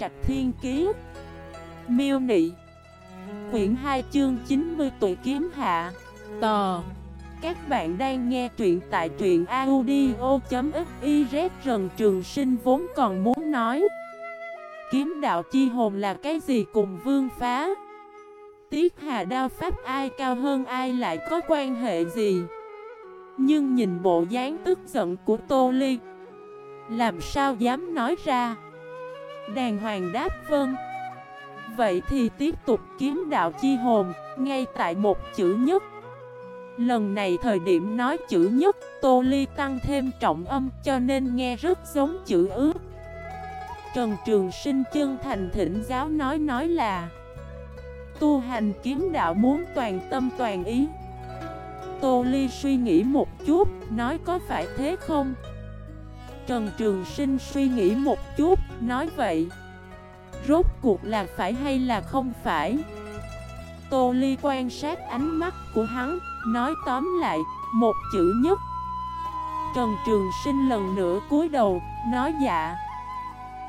Trạch Thiên Kiế Miêu Nị. Quyển 2 chương 90 tuổi kiếm hạ. Tò. Các bạn đang nghe truyện tại truyện audio.xyz Rần Trường Sinh vốn còn muốn nói. Kiếm đạo chi hồn là cái gì cùng vương phá? Tiết hà đao pháp ai cao hơn ai lại có quan hệ gì? Nhưng nhìn bộ dáng tức giận của Tô Ly, Làm sao dám nói ra? Đàng hoàng đáp vâng. Vậy thì tiếp tục kiếm đạo chi hồn Ngay tại một chữ nhất. Lần này thời điểm nói chữ nhất Tô Ly tăng thêm trọng âm cho nên nghe rất giống chữ ước. Trần Trường Sinh chân thành thỉnh giáo nói nói là Tu hành kiếm đạo muốn toàn tâm toàn ý. Tô Ly suy nghĩ một chút, nói có phải thế không? Trần Trường Sinh suy nghĩ một chút, nói vậy Rốt cuộc là phải hay là không phải? Tô Ly quan sát ánh mắt của hắn, nói tóm lại, một chữ nhất. Trần Trường Sinh lần nữa cúi đầu, nói dạ.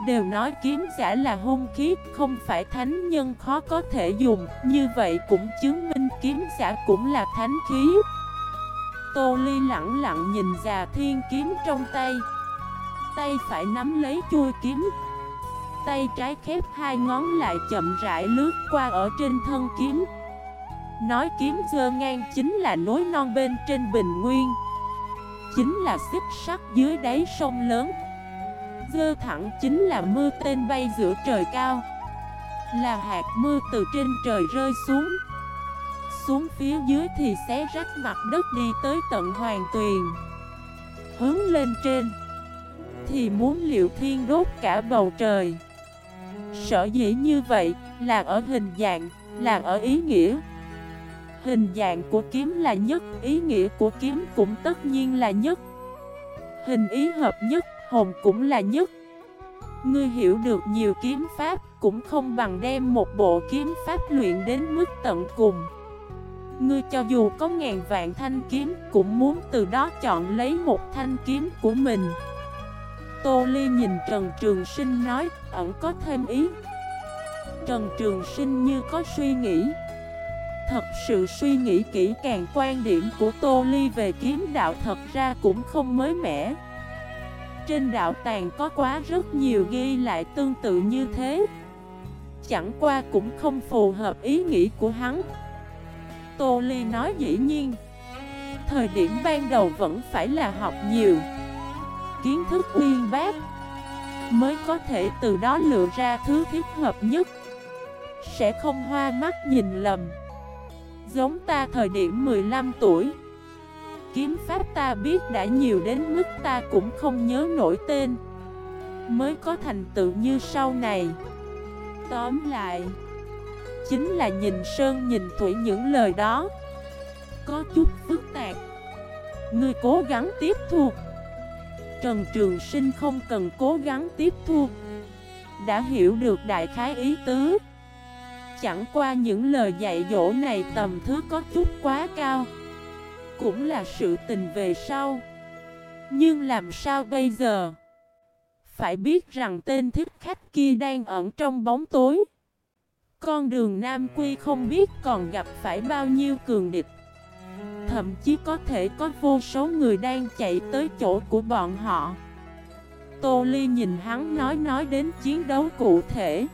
Đều nói kiếm giả là hung khí, không phải thánh nhân khó có thể dùng Như vậy cũng chứng minh kiếm giả cũng là thánh khí. Tô Ly lặng lặng nhìn già thiên kiếm trong tay. Tay phải nắm lấy chui kiếm. Tay trái khép hai ngón lại chậm rãi lướt qua ở trên thân kiếm. Nói kiếm dơ ngang chính là nối non bên trên bình nguyên. Chính là xích sắt dưới đáy sông lớn. Dơ thẳng chính là mưa tên bay giữa trời cao. Là hạt mưa từ trên trời rơi xuống. Xuống phía dưới thì xé rách mặt đất đi tới tận hoàng tuyền. Hướng lên trên. Thì muốn liệu thiên đốt cả bầu trời. Sở dĩ như vậy là ở hình dạng, là ở ý nghĩa. Hình dạng của kiếm là nhất, ý nghĩa của kiếm cũng tất nhiên là nhất. Hình ý hợp nhất hồn cũng là nhất. Ngươi hiểu được nhiều kiếm pháp Cũng không bằng đem một bộ kiếm pháp luyện đến mức tận cùng. Ngươi cho dù có ngàn vạn thanh kiếm Cũng muốn từ đó chọn lấy một thanh kiếm của mình. Tô Ly nhìn Trần Trường Sinh nói, Ẩn có thêm ý. Trần Trường Sinh như có suy nghĩ. Thật sự suy nghĩ kỹ càng quan điểm của Tô Ly về kiếm đạo thật ra cũng không mới mẻ. Trên đạo tàng có quá rất nhiều ghi lại tương tự như thế. Chẳng qua cũng không phù hợp ý nghĩ của hắn. Tô Ly nói dĩ nhiên, Thời điểm ban đầu vẫn phải là học nhiều. Kiến thức uyên bác Mới có thể từ đó lựa ra thứ thích hợp nhất. Sẽ không hoa mắt nhìn lầm. Giống ta thời điểm 15 tuổi, kiếm pháp ta biết đã nhiều đến mức ta cũng không nhớ nổi tên. Mới có thành tựu như sau này. Tóm lại, Chính là nhìn sơn nhìn thủy những lời đó. Có chút phức tạp. Ngươi cố gắng tiếp thu. Trần Trường Sinh không cần cố gắng tiếp thu. Đã hiểu được đại khái ý tứ. Chẳng qua những lời dạy dỗ này tầm thứ có chút quá cao. Cũng là sự tình về sau. Nhưng làm sao bây giờ? Phải biết rằng tên thích khách kia đang ẩn trong bóng tối. Con đường Nam Quy không biết còn gặp phải bao nhiêu cường địch. Thậm chí có thể có vô số người đang chạy tới chỗ của bọn họ. Tô Ly nhìn hắn nói nói đến chiến đấu cụ thể.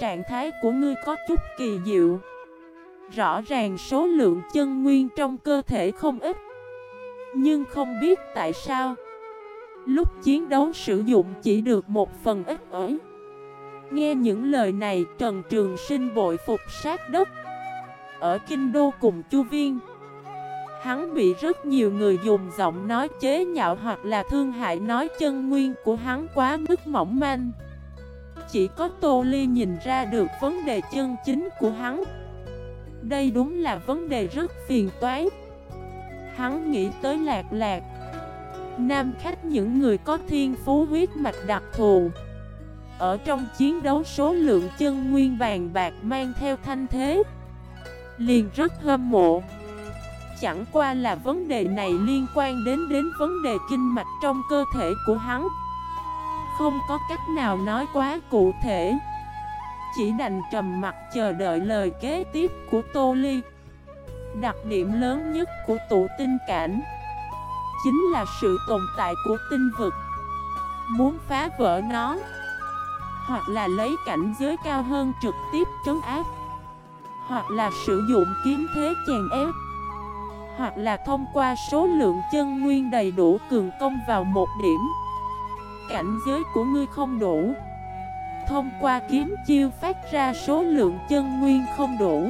Trạng thái của ngươi có chút kỳ diệu. Rõ ràng số lượng chân nguyên trong cơ thể không ít. Nhưng không biết tại sao, Lúc chiến đấu sử dụng chỉ được một phần ít ỏi. Nghe những lời này, Trần Trường Sinh bội phục sát đất. Ở Kinh Đô cùng Chu Viên Hắn bị rất nhiều người dùng giọng nói chế nhạo hoặc là thương hại nói chân nguyên của hắn quá mức mỏng manh. Chỉ có Tô Ly nhìn ra được vấn đề chân chính của hắn. Đây đúng là vấn đề rất phiền toái. Hắn nghĩ tới lạc lạc. Nam khách những người có thiên phú huyết mạch đặc thù. Ở trong chiến đấu số lượng chân nguyên vàng bạc mang theo thanh thế. Liền rất hâm mộ. Chẳng qua là vấn đề này liên quan đến đến vấn đề kinh mạch trong cơ thể của hắn. Không có cách nào nói quá cụ thể. Chỉ đành trầm mặt chờ đợi lời kế tiếp của Tô Ly. Đặc điểm lớn nhất của tụ tinh cảnh Chính là sự tồn tại của tinh vực. Muốn phá vỡ nó, Hoặc là lấy cảnh giới cao hơn trực tiếp trấn áp, Hoặc là sử dụng kiếm thế chèn ép hoặc là thông qua số lượng chân nguyên đầy đủ cường công vào một điểm. Cảnh giới của ngươi không đủ. Thông qua kiếm chiêu phát ra số lượng chân nguyên không đủ.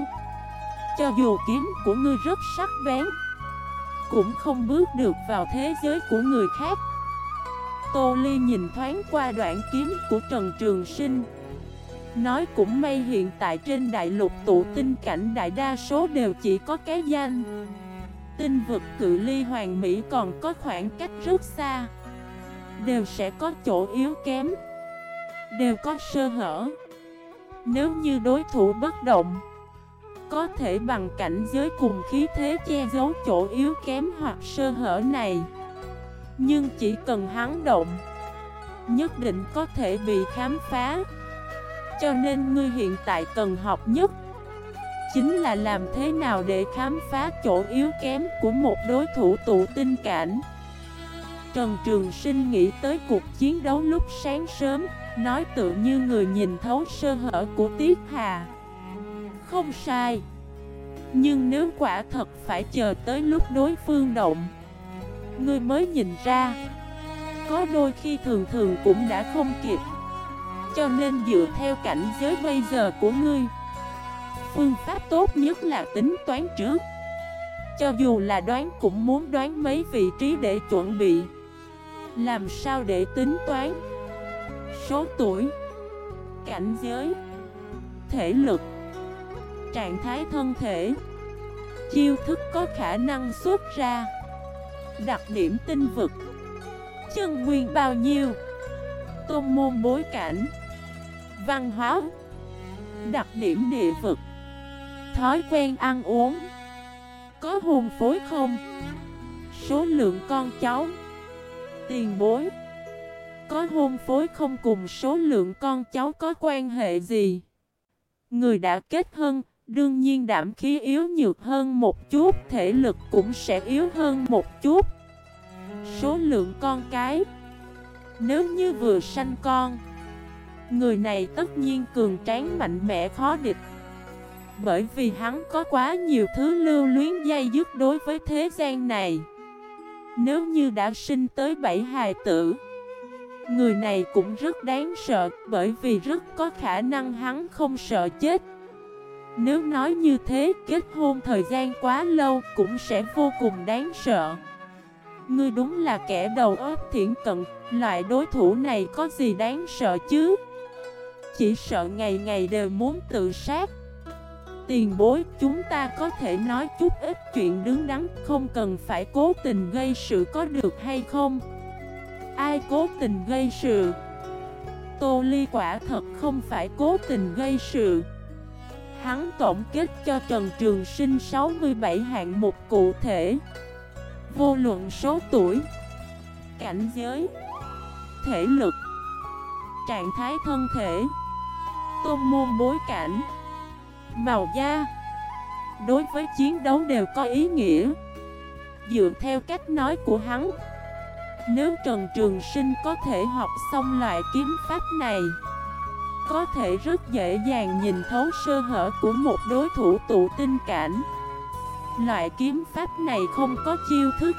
Cho dù kiếm của ngươi rất sắc bén, Cũng không bước được vào thế giới của người khác. Tô Ly nhìn thoáng qua đoạn kiếm của Trần Trường Sinh. Nói cũng may hiện tại trên đại lục tụ tinh cảnh đại đa số đều chỉ có cái danh. Tinh vực cự ly hoàng mỹ còn có khoảng cách rất xa. Đều sẽ có chỗ yếu kém. Đều có sơ hở. Nếu như đối thủ bất động, Có thể bằng cảnh giới cùng khí thế che giấu chỗ yếu kém hoặc sơ hở này. Nhưng chỉ cần hắn động, Nhất định có thể bị khám phá. Cho nên ngươi hiện tại cần học nhất. Chính là làm thế nào để khám phá chỗ yếu kém của một đối thủ tụ tinh cảnh. Trần Trường Sinh nghĩ tới cuộc chiến đấu lúc sáng sớm, Nói tự như người nhìn thấu sơ hở của Tiết Hà. Không sai. Nhưng nếu quả thật phải chờ tới lúc đối phương động, Ngươi mới nhìn ra. Có đôi khi thường thường cũng đã không kịp. Cho nên dựa theo cảnh giới bây giờ của ngươi Phương pháp tốt nhất là tính toán trước. Cho dù là đoán cũng muốn đoán mấy vị trí để chuẩn bị. Làm sao để tính toán? Số tuổi, Cảnh giới, Thể lực, Trạng thái thân thể. Chiêu thức có khả năng xuất ra. Đặc điểm tinh vực. Chân nguyên bao nhiêu? Tôn môn bối cảnh. Văn hóa. Đặc điểm địa vực. Thói quen ăn uống. Có hùng phối không? Số lượng con cháu. Tiền bối. Có hôn phối không cùng số lượng con cháu có quan hệ gì? Người đã kết hôn Đương nhiên đảm khí yếu nhược hơn một chút, Thể lực cũng sẽ yếu hơn một chút. Số lượng con cái. Nếu như vừa sanh con, Người này tất nhiên cường tráng mạnh mẽ khó địch. Bởi vì hắn có quá nhiều thứ lưu luyến dây dứt đối với thế gian này. Nếu như đã sinh tới bảy hài tử, Người này cũng rất đáng sợ, Bởi vì rất có khả năng hắn không sợ chết. Nếu nói như thế, kết hôn thời gian quá lâu cũng sẽ vô cùng đáng sợ. Ngươi đúng là kẻ đầu óc thiện cận, Loại đối thủ này có gì đáng sợ chứ? Chỉ sợ ngày ngày đều muốn tự sát. Tiền bối, chúng ta có thể nói chút ít chuyện đứng đắn, Không cần phải cố tình gây sự có được hay không? Ai cố tình gây sự? Tô Ly quả thật không phải cố tình gây sự. Hắn tổng kết cho Trần Trường Sinh 67 hạng mục cụ thể. Vô luận số tuổi, Cảnh giới, Thể lực, Trạng thái thân thể, Tôn môn bối cảnh Màu da. Đối với chiến đấu đều có ý nghĩa. Dựa theo cách nói của hắn, Nếu Trần Trường Sinh có thể học xong loại kiếm pháp này, Có thể rất dễ dàng nhìn thấu sơ hở của một đối thủ tụ tinh cảnh. Loại kiếm pháp này không có chiêu thức,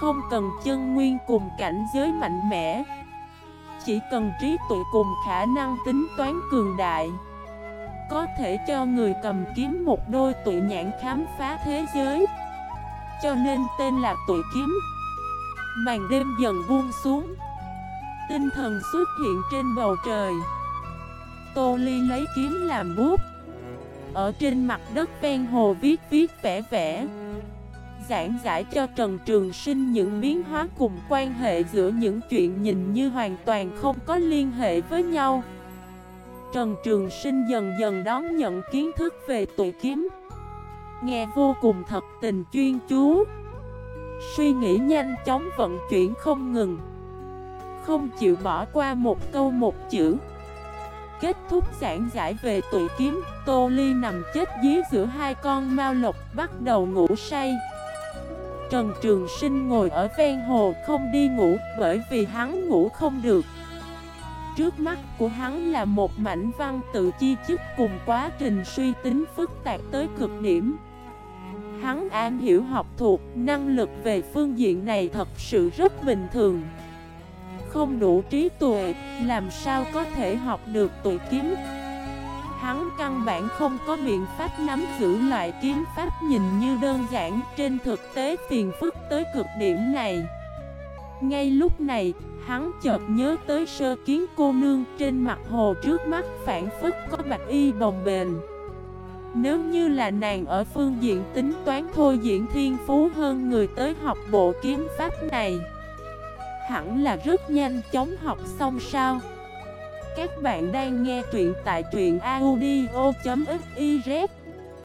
Không cần chân nguyên cùng cảnh giới mạnh mẽ, Chỉ cần trí tuệ cùng khả năng tính toán cường đại. Có thể cho người cầm kiếm một đôi tụi nhãn khám phá thế giới. Cho nên tên là tụi kiếm. Màn đêm dần buông xuống. Tinh thần xuất hiện trên bầu trời. Tô Ly lấy kiếm làm bút. Ở trên mặt đất ven hồ viết viết vẽ vẽ. Giảng giải cho Trần Trường Sinh những biến hóa cùng quan hệ giữa những chuyện nhìn như hoàn toàn không có liên hệ với nhau. Trần Trường Sinh dần dần đón nhận kiến thức về tụi kiếm. Nghe vô cùng thật tình chuyên chú. Suy nghĩ nhanh chóng vận chuyển không ngừng. Không chịu bỏ qua một câu một chữ. Kết thúc giảng giải về tụi kiếm, Tô Ly nằm chết dưới giữa hai con mao lộc bắt đầu ngủ say. Trần Trường Sinh ngồi ở ven hồ không đi ngủ bởi vì hắn ngủ không được. Trước mắt của hắn là một mảnh văn tự chi chức cùng quá trình suy tính phức tạp tới cực điểm. Hắn an hiểu học thuộc, năng lực về phương diện này thật sự rất bình thường. Không đủ trí tuệ, làm sao có thể học được tuổi kiếm Hắn căn bản không có biện pháp nắm giữ loại kiếm pháp nhìn như đơn giản Trên thực tế phiền phức tới cực điểm này. Ngay lúc này, hắn chợt nhớ tới sơ kiến cô nương trên mặt hồ trước mắt phản phức có bạch y bồng bềnh. Nếu như là nàng ở phương diện tính toán thôi diễn thiên phú hơn người tới học bộ kiếm pháp này, Hẳn là rất nhanh chóng học xong sao? Các bạn đang nghe truyện tại truyện audio.fif